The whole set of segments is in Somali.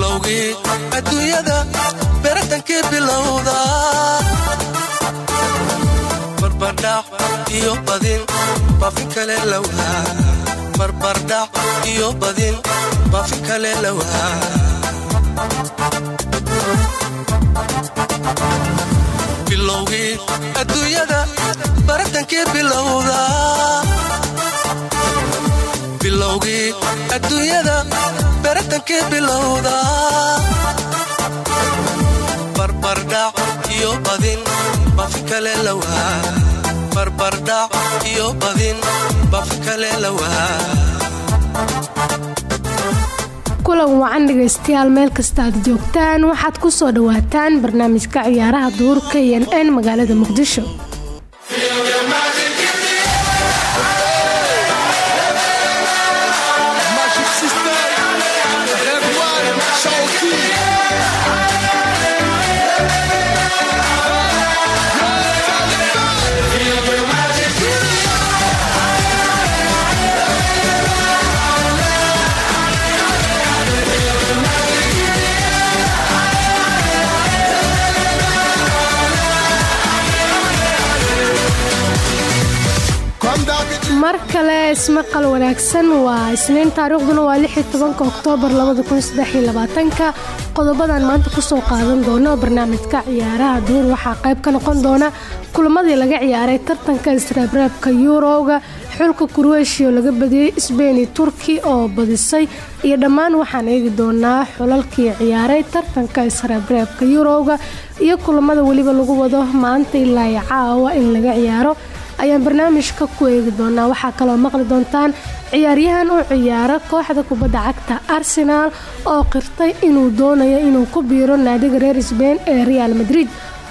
bilowgii adduunyada beratankii bilowda. Barbardhac iyo badin baafin kale lawaa barbardhac iyo badin baafin kale lawaa bilowgii adduunyada baratankii bilowda adduunyada baratankii bilowda. Barbardhac iyo badin bafi kale lawaa barbardhac iyo badin bafi kale lawaa kulan wacan dhegaystayaal meel kasta aad joogtaan waxaad ku soo dhawaataan barnaamijka ciyaaraha duurka iyo n magaalada muqdisho kale ismaqal wanaagsan waa isniin taariikhduna waa oktoobar qodobadan maanta ku soo qaadan doono barnaamijka ciyaaraha duur. Waxaa qayb ka noqon doona kulamadii laga ciyaaray tartanka israabraabka yuurowga xulka kurweshiya oo laga badiyey sbeini turki oo badisay. Iyo dhammaan waxaan eegi doonaa xulalkii ciyaaray tartanka israabraabka yuurowga iyo kulamada weliba lagu wado maanta ilaa caawa in laga ciyaaro ayaan barnaamijka ku eegi doonaa. Waxaa kaloo maqli doontaan ciyaaryahan u ciyaara kooxda kubadda cagta arsenaal oo qirtay inuu doonayo inuu ku biiro naadiga reer sbein ee real madrid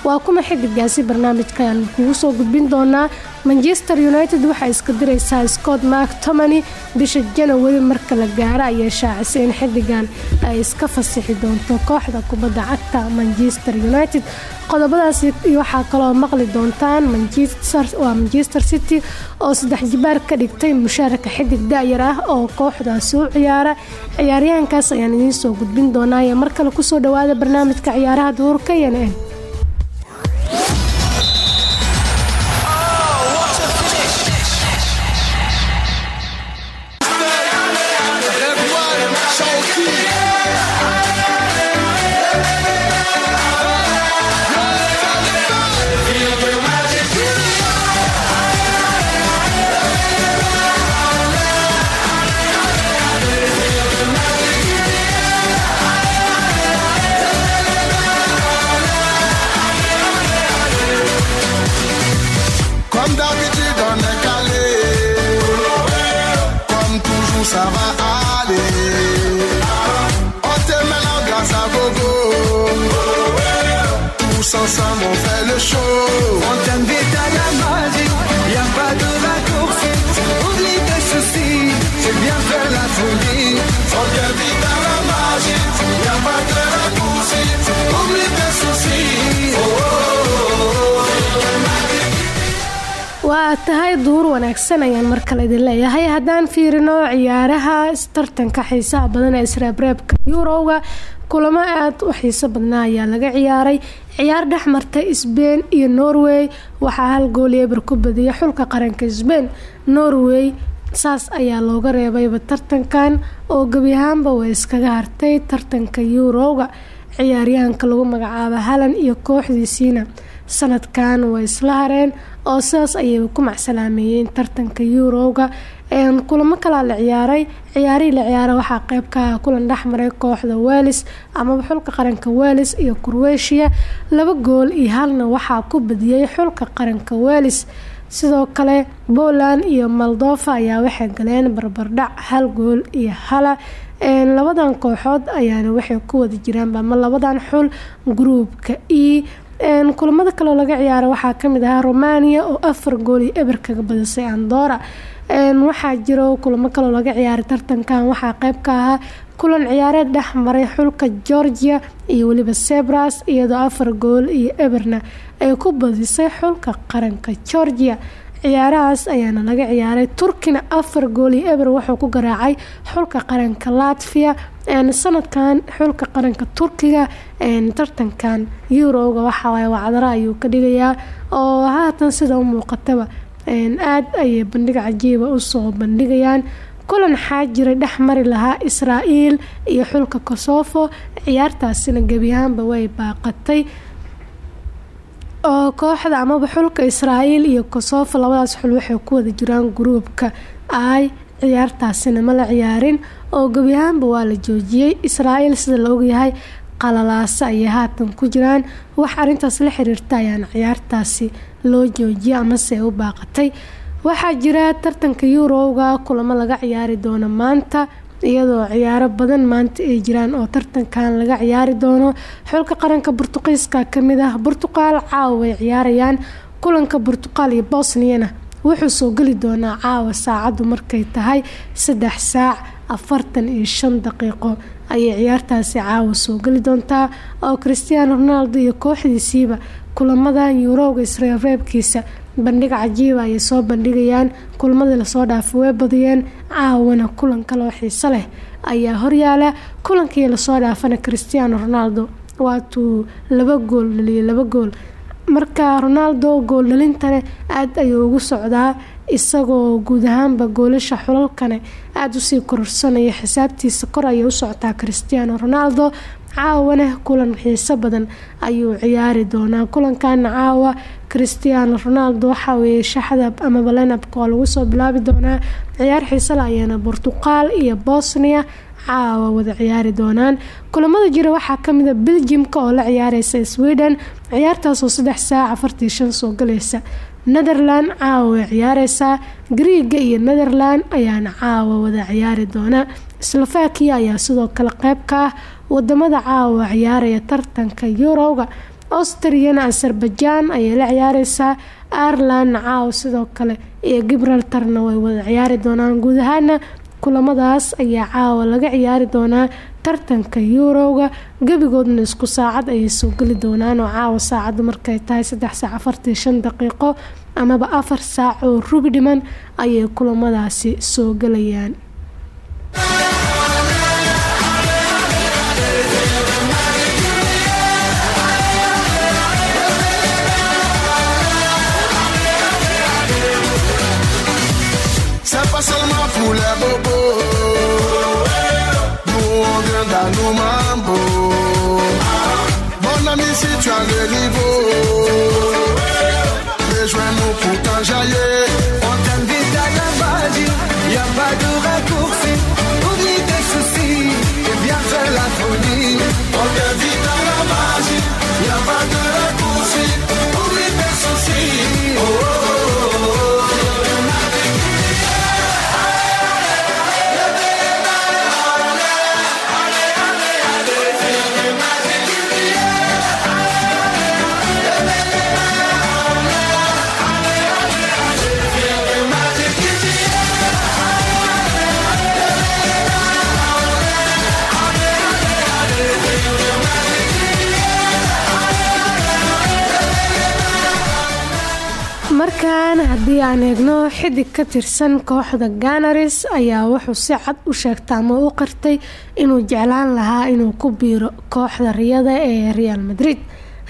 waa kuma xidigaasi barnaamijka? Ayaan kugu soo gudbin doonaa manchester united waxay iska diraysaa scott mark tomany bisha janawari marka la gaaro ayay shaacisay in xidigan ay iska fasixi doonto kooxda kubadda cagta manchester united. Qodobadaas waxaa kaloo maqli doontaan waa manchester city oo saddex jibaar ka dhigtay mushaaraka xidig da'yar ah oo kooxdaasi u ciyaara. Ciyaaryahankaas ayaan idiin soo gudbin doonaa. Ee mar kale ku soo dhawaada barnaamijka ciyaaraha duurka n Comme d'habitude on est calé. Comme toujours ça va aller. On te met la glace à gogo. Tous ensemble on fait le show. On t'invite à la magie, y a pas de raccourci. Oublie tes soucis, c'est bien faire la folie. On t'invite à la magie. Y'a pas de waa tahay duur wanaagsan ayaan mar idin leeyahay. Haddaan fiirino ciyaaraha tartanka xiisaha badan ee israabreebka yuurowga kulamo aad u xiiso badnaa ayaa laga ciyaaray. Ciyaar dhex martay sbein iyo norway waxaa hal gool eber ku badiyay xulka qaranka sbein norway saas ayaa looga reebayba tartankan oo gebi ahaanba way iskaga hartay tartanka yuurowga ciyaaryahanka lagu magacaabo halan iyo kooxdiisiina sanadkan way isla hareen oo sidaas ayay ku macsalaameeyeen tartanka yuurowga kulamo kalaa la ciyaaray ciyaarihii la ciyaara waxaa qeyb ka ah kulan dhexmaray kooxda welis amaba xulka qaranka welis iyo kurweshiya laba gool iyo halna waxaa ku badiyey xulka qaranka welis sidoo kale poland iyo moldova ayaa waxay galeen barbardhac hal gool iyo hala labadan kooxood ayaana waxay ku wada jiraan ama labadan xul gruubka e kulamada kaleo laga ciyaara waxaa ka mid ahaa romania oo afar gool iyo eber kaga badisay andora waxaa jiro kulamo kaloo laga ciyaaray tartankan. Waxaa qeyb ka ahaa kulan ciyaareed dhex maray xulka georgia iyo weliba sebras iyadoo afar gool iyo eberna ay ku badisay xulka qaranka georgia ciyaarahaas ayaana laga ciyaaray. Turkina afar gool iyo eber wuxuu ku garaacay xulka qaranka latvia sanadkan xulka qaranka turkiga tartankan eurowga waxawaay wacdara ayuu ka dhigayaa oo haatan sida u muuqataba aada ayay bandhig cajiiba u soo bandhigayaan. Kulan xaajiray dhex mari lahaa israa'iil iyo xulka kosofo ciyaartaasina gebi ahaanba way baaqatay oo kooxda amaba xulka israa'iil iyo kosofo labadaas xul waxay ku wada jiraan gruubka ay ciyaartaasina ma la ciyaarin oo gebi ahaanba waa la joojiyey. Israa'iil sida la ogyahay qalalaasa ayay haatan ku jiraan. Wax arintaas la xiriirta ayaana ciyaartaasi loo joojiyay amase u baaqatay. Waxaa jira tartanka eurowga kulamo laga ciyaari doono maanta iyadoo ciyaaro badan maanta ay jiraan oo tartankan laga ciyaari doono. Xulka qaranka burtuqiiska ka mid ah burtuqaal caawa ciyaarayaan. Kulanka burtuqaal iyo bosniyana wuxuu soo geli doonaa caawa saacadu markay tahay saddex saac afartan iyo shan daqiiqo. Ayay ciyaartaasi caawa soo geli doontaa oo christiaano ronaldo iyo kooxdiisiiba kulamadan yuurowga isreebreebkiisa bandhig cajiiba ayay soo bandhigayaan kulmadii la soo dhaafay way badiyeen caawana kulan kaloo xiiso leh ayaa horyaala kulankii la soo dhaafana christiaano ronaldo. Waatuu laba gool dhaliyay laba gool. Marka ronaldo gool dhalintane aada ayuu ugu socdaa isagoo guud ahaanba goolasha xulalkane aada u sii kororsanaya xisaabtiisa kor ayay u socotaa christiaano ronaldo. Caawana kulan xiiso badan ayuu ciyaari doonaa kulankana caawa christiaano ronaldo. Waxaa weeye shaxda amaba lenabka oo lagu soo bilaabi doonaa. Ciyaar xiisala ayaana portuqal iyo bosnia caawa wada ciyaari doonaan. Kulamada jira waxaa kamida beljimka oo la ciyaareysa sweden. Ciyaartaasoo saddex saac afartii shan soo galaysa. Netherland caawa way ciyaareysaa griiga iyo netherland ayaana caawa wada ciyaari doona slovakia ayaa sidoo kale qeyb ka ah. Wadamada caawa ciyaaraya tartanka eurowga austriyana azerbaijan ayay la ciyaareysaa irelandna caawa sidoo kale iyo gibraltarna way wada ciyaari doonaan. Guud ahaana kulamadaas ayaa caawa laga ciyaari doonaa tartanka eurowga gebigoodna isku saacad ayay soo geli doonaan oo caawa saacadda markay tahay saddex saac afartii shan daqiiqo amaba afar saac oo rubi dhiman ayay kulamadaasi soo gelayaan Nous on vient dans nos mambo. Mon ami, si tu markan haddii aan eegno xidig ka tirsan kooxda ganaris ayaa wuxuu si cad u sheegtay ama u qirtay inuu jeclaan lahaa inuu ku biiro kooxda riyada ee real madrid.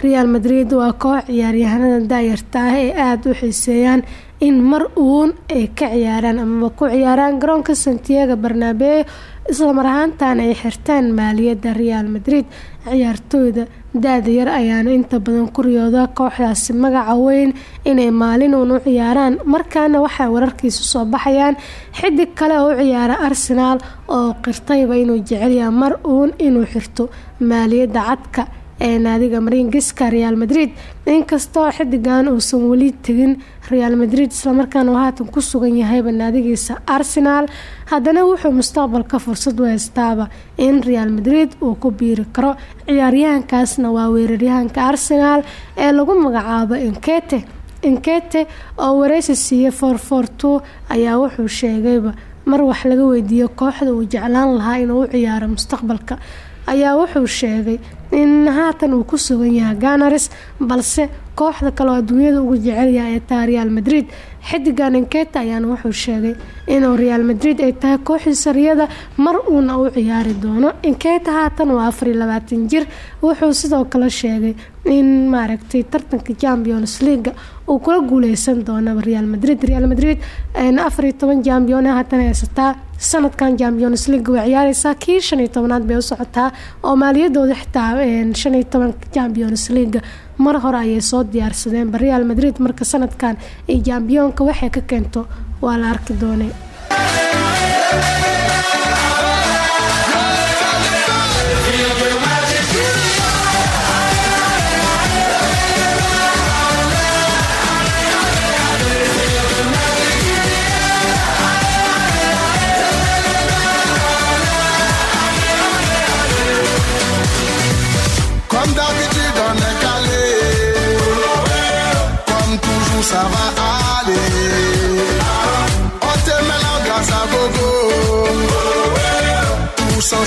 Real madrid waa koox ciyaaryahanada daayarta ah ee aada u xiiseeyaan in mar uun ay ka ciyaaraan amaba ku ciyaaraan garoonka santiago barnabeo islamar ahaantan ay xirtaan maaliyadda real madrid ciyaartooyda da-da yar ayaana inta badan ku riyooda kooxdaasi magaca weyn inay maalin uun u ciyaaraan. Markaana waxay wararkiisu soo baxayaan xidig kale oo u ciyaara arsenaal oo qirtayba inuu jecelyaha mar uun inuu xirto maaliyadda cadka ee naadiga maringiska real madrid. Inkastoo xidigan uusan weli tegin real madrid islamarkaana uu haatan ku sugan yahayba naadigiisa arsenaal haddana wuxuu mustaqbalka fursad u haystaaba in real madrid uu ku biiri karo ciyaaryahankaasna waa weeraryahanka arsenaal ee lagu magacaabo enkete enkete oo wareysi siiyey forforto ayaa wuxuu sheegayba mar wax laga weydiiyo kooxda uu jeclaan lahaa inuu u ciyaaro mustaqbalka. Ayaa wuxuu sheegay haatan uu ku sugan yahay ganaris balse kooxda kale oo adduunyada ugu jecelyahay ee real madrid xidigan inketa ayaana wuxuu sheegay inuu real madrid ay tahay kooxdiisa riyada mar uuna u ciyaari doono. Inketa haatan waa afar iyo labaatan jir wuxuu sidoo kale sheegay in maaragtay tartanka champions leaga uu kula guuleysan doono real madrid. Real madrid afar iyo toban champion haatan haysataa sanadkan champions league way ciyaareysaa kii shan iyo bay u socotaa oo maaliyadooda xitaa shan iyo toban champions leaga mar hore ayay soo diyaarsadeen real madrid marka sanadkan iyo jambiyonka waxay ka keento waa la arki doonay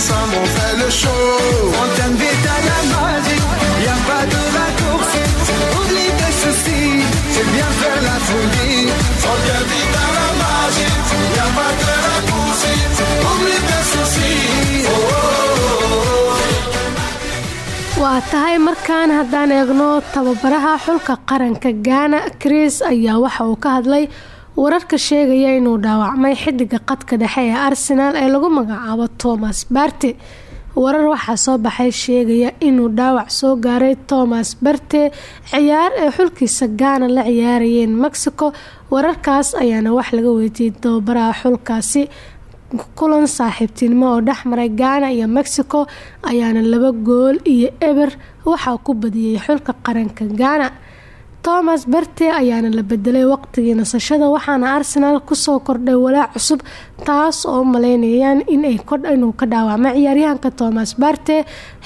ensemble, on fait le show. On t'invite à la magie, y a pas de raccourci. Oublie tes soucis, c'est bien faire la folie. On t'invite à la magie. Y a pas de raccourci. Oublie tes soucis. Oh, oh, oh, oh. waa tahay markaan haddaan eegno tababaraha xulka qaranka gaana chris ayaa waxa uu ka hadlay wararka sheegaya inuu dhaawacmay xidiga qadka dhexe ee arsenal ee lagu magacaabo thomas barte warar waxaa soo baxay sheegaya inuu dhaawac soo gaaray thomas barte ciyaar ee xulkiisa gaana la ciyaarayeen mexico. Wararkaas ayaana wax laga weydiiyey tababaraha xulkaasi. Kulan saaxiibtinimo oo dhexmaray gaana iyo mexico ayaana laba gool iyo eber. Waxaa ku badiyey xulka qaranka gaana thomas berte ayaana la bedelay waqtigii nasashada waxaana arsenal ku soo kordhay walaac cusub taas oo maleynayaan inuu ka dhaawacmay ciyaaryahanka thomas barte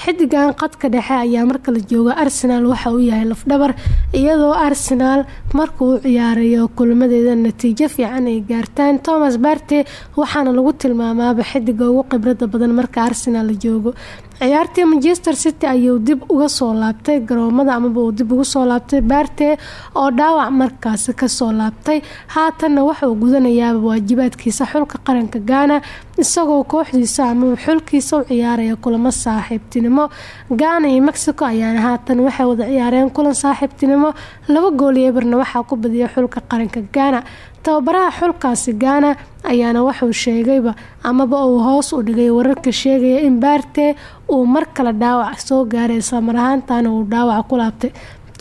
xidigan qadka dhexe ayaa marka la jooga arsenal waxa uu yahay lafdhabar iyadoo arsenal markuu u ciyaarayo kulmadeeda natiijo fiican ay gaartaan. Thomas barte waxaana lagu tilmaamaaba xidiga ugu khibrada badan marka arsenal la joogo ciyaartii manchester city ayuu dib uga soo laabtay garoomada amaba uu dib ugu soo laabtay barte oo dhaawac markaasi ka soo laabtay. Haatanna waxauu gudanayaaba waajibaadkiisa xulka qaranka gaana isagoo kooxdiisa amaba xulkiisa u ciyaaraya kulamo saaxiibtinimo. Gaana iyo mexico ayaana haatan waxay wada ciyaareen kulan saaxiibtinimo. Laba gool iyo eberna waxaa ku badiyay xulka qaranka gaana tababaraha xulkaasi gaana ayaana wuxuu sheegayba amaba uu hoos u dhigay wararka sheegaya in baarte uu mar kale dhaawac soo gaaray islamar ahaantana uu dhaawac ku laabtay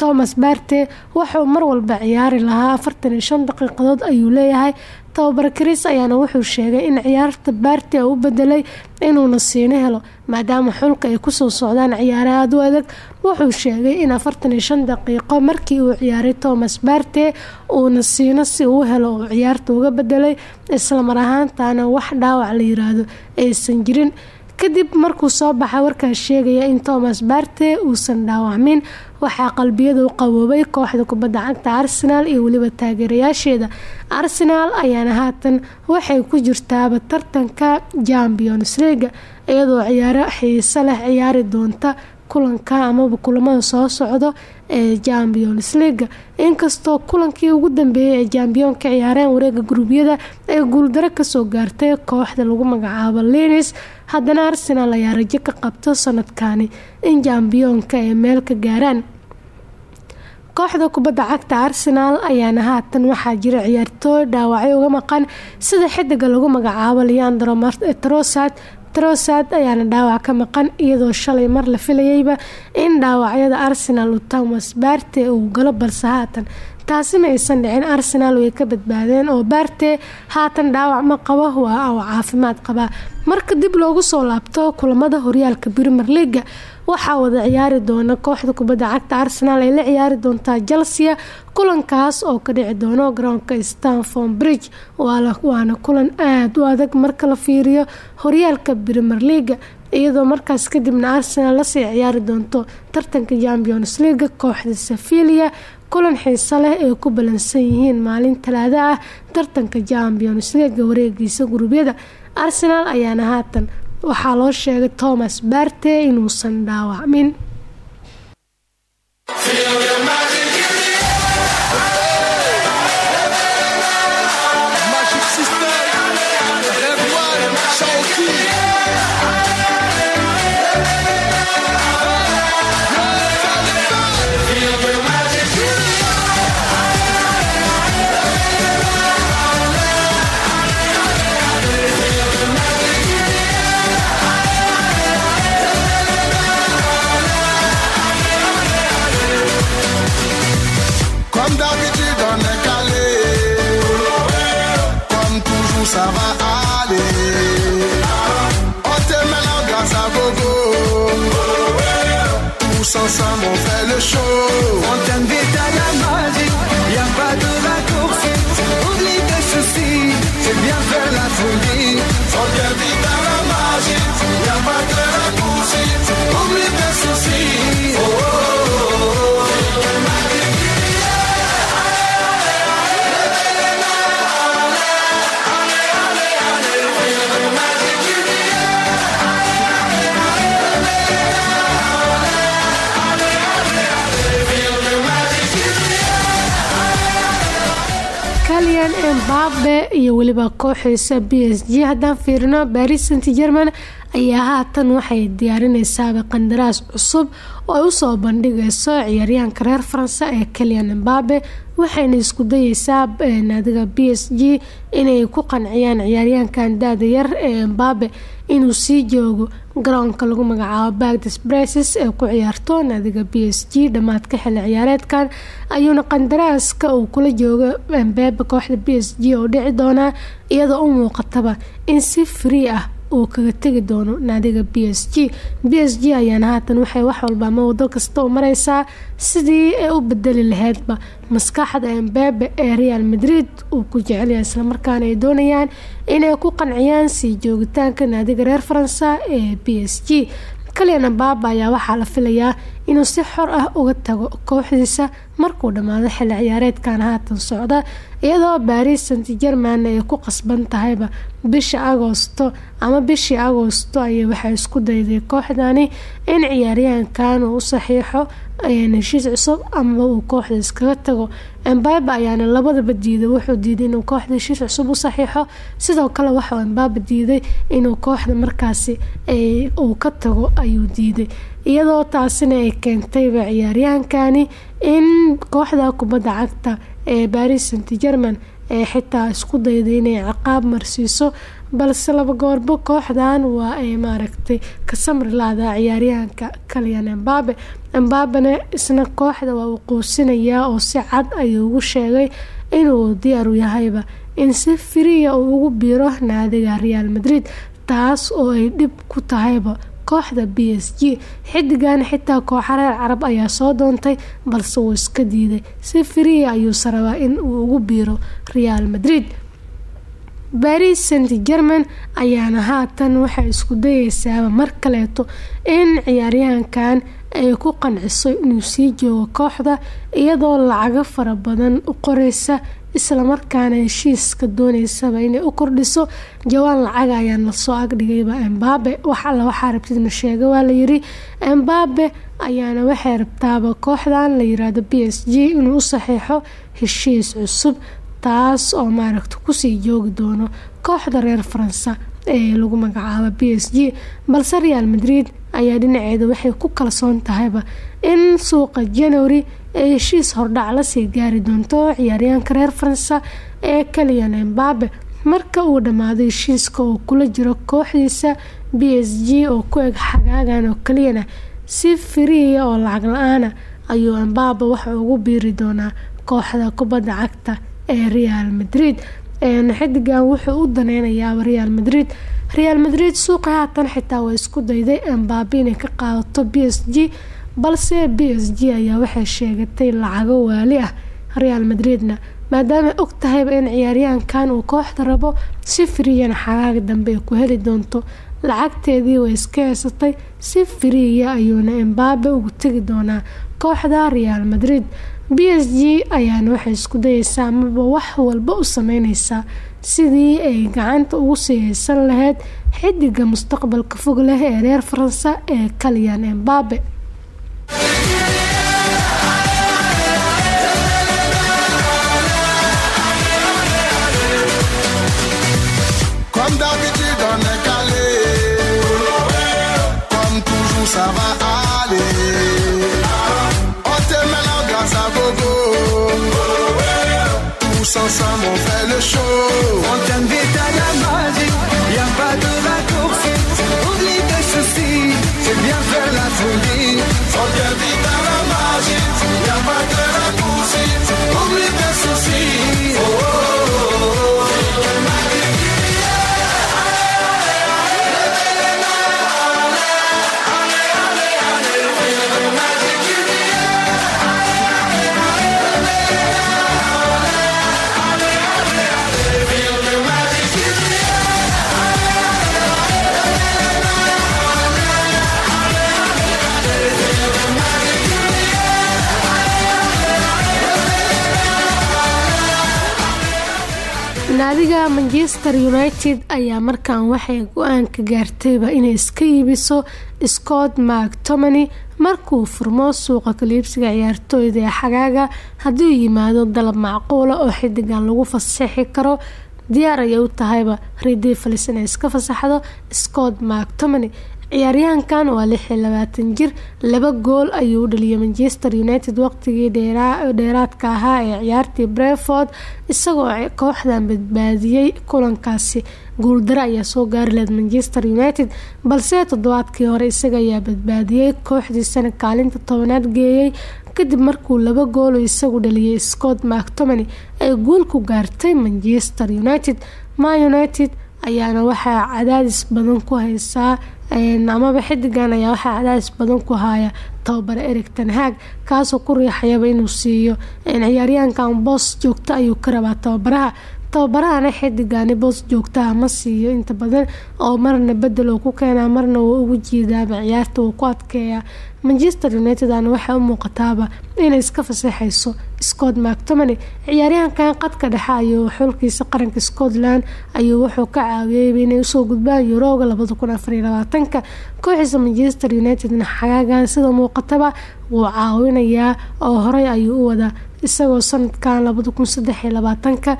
thomas barte wuxuu mar walba ciyaari lahaa afartan iyo shan daqiiqadood ayuu leeyahay. Tababar kris ayaana wuxuu sheegay in ciyaarta baarte u bedelay inuuna siino helo maadaama xulka ay ku soo socdaan ciyaare aada u adag. Wuxuu sheegay in afartan iyo shan daqiiqo markii uu ciyaaray thomas barte uuna siino si uu helo uu ciyaarta uga bedelay islamar ahaantana wax dhaawac la yiraahdo aysan jirin. Kadib markuu soo baxa warkaas sheegaya in thomas barte uusan dhaawacmin waxaa qalbiyada u qaboobay kooxda kubadda cagta arsenal iyo weliba taageerayaasheeda. Arsenal ayaana haatan waxay ku jirtaaba tartanka champions leaga iyadoo ciyaaro xiiso leh ciyaari doonta kulanka amaba kulamada soo socdo ee champions leaga inkastoo kulankii ugu dambeeyay ee jambiyoonka ciyaareen wareega guruubyada ay guuldaro ka soo gaartay kooxda lagu magacaabo linis haddana arsenal ayaa rajo ka qabto sanadkani in jambiyoonka ay meel ka gaaraan kooxda kubadda cagta arsenal ayaana haatan waxaa jira ciyaartooy dhaawacyo uga maqan sida xidiga lagu magacaabo leandro trosad trosad ayaana dhaawac ka maqan iyadoo shalay mar la filayayba in dhaawacyada arsenal uu thomas barte uu galo balse haatan taasi ma aysan dhicin arsenal way ka badbaadeen oo barte haatan dhaawac ma qabo waa oo caafimaad qabaa. Marka dib loogu soo laabto kulamada horyaalka premier leaga waxaa wada ciyaari doona kooxda kubadda cagta arsenal ay la ciyaari doontaa chelsea kulankaas oo ka dhici doono garoonka stanford bridge. Waana kulan aada u adag marka la fiiriyo horyaalka premier leaga iyadoo markaas kadibna arsenal la sii ciyaari doonto tartanka champions leaga kooxda sevilia kulan xiiso leh ay ku balansan yihiin maalin talaada ah tartanka champions leaga wareegiisa gurubyada arsenal ayaana haatan waxaa loo sheegay thomas barte inuusan dhaawacmin Ensemble, on fait le show. Embabe iyo weliba kooxiisa b s g. Haddaan fiirino baris st german ayaa haatan waxay diyaarineysaaba qandaraas cusub oo ay u soo bandhigayso ciyaaryahanka reer faranse ee kalian embabe waxayna isku dayeysaa naadiga b s g inay ku qanciyaan ciyaaryahankan da-da yar ee embabe inuu sii joogo garoonka lagu magacaabo bagdes braces ee ku ciyaarto naadiga b s g dhammaadka xilli ciyaareedkan. Ayuuna qandaraaska uu kula joogo embabe kooxda b s g oo dhici doonaa iyadoo u muuqataba in si free ah uu kaga tegi doono naadiga b s g. B s g ayaana haatan waxay wax walba ama wado kasta u mareysaa sidii ay u bedeli laheydba maskaxda embabe ee real madrid uu ku jecelyahay islamarkaana ay doonayaan inay ku qanciyaan sii joogitaanka naadiga reer faransa ee b s g. Kalian embabe ayaa waxaa la filayaa inuu si xor ah uga tago kooxdiisa markuu dhammaado xilli ciyaareedkan haatan socda iyadoo baris st german ay ku qasban tahayba bisha agoosto ama bishii agoosto ayay waxay isku dayday kooxdani in ciyaaryahankan uu u saxiixo heshiis cusub amaba uu kooxda iskaga tago. Embabe ayaana labadaba diiday wuxuu diiday inuu kooxda heshiis cusub u saxiixo sidoo kale waxauu embabe diiday inuu kooxda markaasi uu ka tago ayuu diiday iyadoo taasina ay keentayba ciyaaryahankani in kooxda kubadda cagta ee baris st german ee xitaa isku dayday inay ciqaab marsiiso balse laba goorbo kooxdan waa ay maaragtay ka samri laada ciyaaryahanka kalian embabe embabena isna kooxda waa uu quusinayaa oo si cad ayuu ugu sheegay inuu diyaaru yahayba in si firiya uu ugu biiro naadiga real madrid taas oo ay dhib ku tahayba kooxda b s g. Xidigan xitaa kooxa reer carab ayaa soo doontay balse uu iska diiday. Si firiya ayuuse rabaa in uu ugu biiro real madrid. Baris st german ayaana haatan waxay isku dayeysaaba mar kaleeto in ciyaaryahankan ay ku qanciso inuu sii joogo kooxda iyadoo lacago fara badan u qoreysa islamarkaana heshiiska dooneysaba inay u kordhiso. Jawaan lacaga ayaa la soo agdhigayba embabe wax alla waxaa rabtidna sheega waa layiri embabe ayaana waxay rabtaaba kooxdan la yiraahdo b s g inuu u saxiixo heshiis cusub taas oo maaragta ku sii joogi doono kooxda reer faransa lagu magacaabo b s g. Balse real madrid ayaa dhinaceeda waxay ku kalsoon tahayba in suuqa january ay heshiis hordhac la sii gaari doonto ciyaaryahanka reer faransa ee kaliyan embabe marka uu dhammaado heshiiska uu kula jiro kooxdiisa b s g oo ku eg xagaagan oo kaliyana si firiya oo lacag la'aana ayuu embabe waxa ugu biiri doonaa kooxda kubadda cagta ee real madrid xidigan wuxuu u daneynayaa real madrid. Real madrid suuqa haatan xitaa waa isku dayday embabe inay ka qaadato b s g balse b s g ayaa waxay sheegatay lacago waali ah real madridna maadaama og in ciyaaryahankan uu kooxda rabo si firiyana xagaaga dambe ay ku heli doonto lacagteedii way iska heysatay si firiya ayuuna embabe ugu tegi doonaa kooxda real madrid. B s g ayaana waxay isku dayeysaa amaba wax walba u sameyneysaa sidii ay gacanta ugu sii haysan lahayd xidiga mustaqbalka fog leh ee reer faransa ee kalyan embabe Tous ensemble, on fait le show. On t'invite à la magie, y pas de raccourci. Oublie tes soucis, c'est bien faire la folie. On t'invite à la magie. Y pas de naadiga manchester united ayaa markan waxay go'aan gaartayba inay iska iibiso scott mactomany markuu furmo suuqa kaliibsiga ciyaartooyda ee xagaaga hadduu yimaado dalab macquula oo xidigan lagu fasaxi karo diyaar ayay u tahayba falis inay iska fasaxdo scott mactomany ciyaaryahankan waa lix iyo labaatan jir laba gool ayuu u dhaliyay manchester united waqtigii dheeraadka ahaa ee ciyaartii breford isagoo kooxdan badbaadiyey kulankaasi. Guuldaro ayaa soo gaari lahayd manchester united balse toddobaadkii hore isaga ayaa badbaadiyey kooxdiisana kaalinta tobanaad geeyey kadib markuu laba goolo isagu dhaliyay scott mactomany ay guul ku gaartay manchester united. Ma united ayaana waxaa cadaadis badan ku haysaa amaba xidigan ayaa waxaa cadaadis badan ku haya tababare eric tanhaag kaasoo ku riixayaba inuu siiyo ciyaaryahankan boos joogto ayuu ka rabaa tababaraha. Tababarahana xidigani boos joogtaha ma siiyo inta badan oo marna bedel uu ku keenaa marna wuu ugu jiidaaba ciyaarta wuu ku adkeeyaa manchester united ana waxay u muuqataaba inay iska fasaxayso scott mactomany ciyaaryahankan qadka dhexe ayuu xulkiisa qaranka scotland ayuu wuxuu ka caawiyeyba inay u soo gudbaan yuroga labadakunafariylabaatanka kooxiisa manchester unitedna xagaagan sida muuqataba wuu caawinayaa oo horey ayuu u wadaa isagoo sanadkan labadakunsadeylabaatanka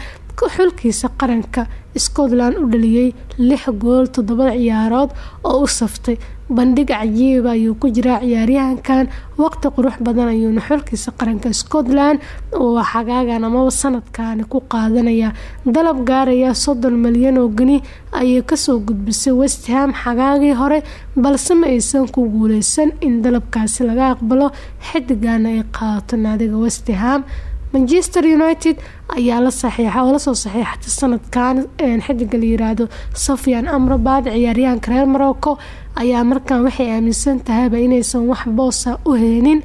xulkiisa qaranka scotland u dhaliyey lix gool toddoba ciyaarood oo u saftay. Bandhig cajiiba ayuu ku jiraa ciyaaryahankan. Waqti qurux badan ayuuna xulkiisa qaranka scotland uu xagaagan amaba sanadkani ku qaadanaya. Dalab gaaraya soddon malyan oo geni ayay ka soo gudbisay westham xagaagii hore balse ma aysan ku guuleysan in dalabkaasi laga aqbalo xidigana ay qaadato naadiga westham manchester united ayaa la saxiixa oo la soo saxiixatay sanadkan xidiga la yiraahdo sofian amrabad ciyaaryahanka reer morocco ayaa markan waxay aaminsan tahayba inaysan wax boosa u heenin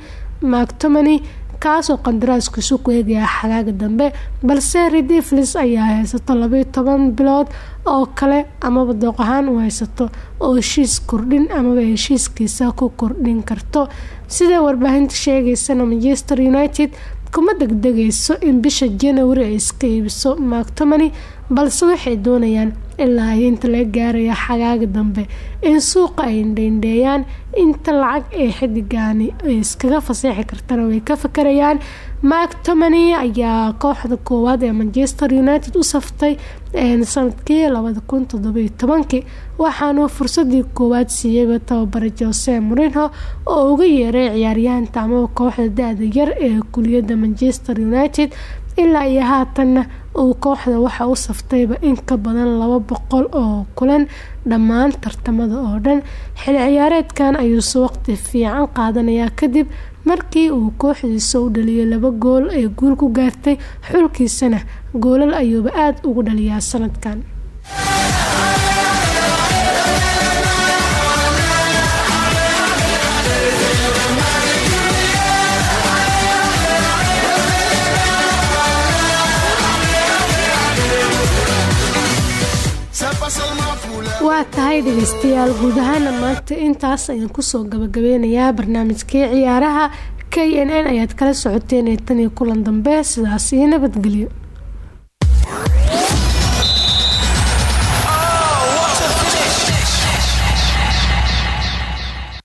mactomany kaasoo qandaraaskiisu ku eegaya xagaaga dambe. Balse rediflis ayaa haysato labaiyo bilood oo kale amaba dooq u haysato oo heshiis kordhin amaba heshiiskiisa ku kordhin karto. Sida warbaahinta sheegaysana manchester united kuma degdegayso in bisha january ay iska iibiso mactomany balse waxay doonayaan ilaa ay inta laga gaaraya xagaaga dambe in suuqa ay indheindheeyaan inta lacag ee xidigani ay iskaga faseexi kartana way ka fakarayaan. Mactomany ayaa kooxda koowaad ee manchester united u saftay sannadkii labada kun todobiyo tobankii waxaanuu fursadii koowaad siiyeyba tababare jose morinho oo uga yeeray ciyaaryahanka amaba kooxda da-da yar ee kuliyadda manchester united ilaa iyo haatanna uu kooxda waxa u saftayba in ka badan laba boqol oo kulan dhammaan tartamada oo dhan. Xil ciyaareedkan ayuuse waqti fiican qaadanayaa kadib markii uu kooxdiisa u dhaliyay laba gool ee guul ku gaartay xulkiisana goolal ayuuba aada ugu dhaliyaa sanadkan tahay dhegeystayaal guud ahaana maanta intaas ayaan ku soo gabagabeynayaa barnaamijkii ciyaaraha k n n. Ayaad kala socoteen ee tan iyo kulan dambe sidaas iyo nabadgelyo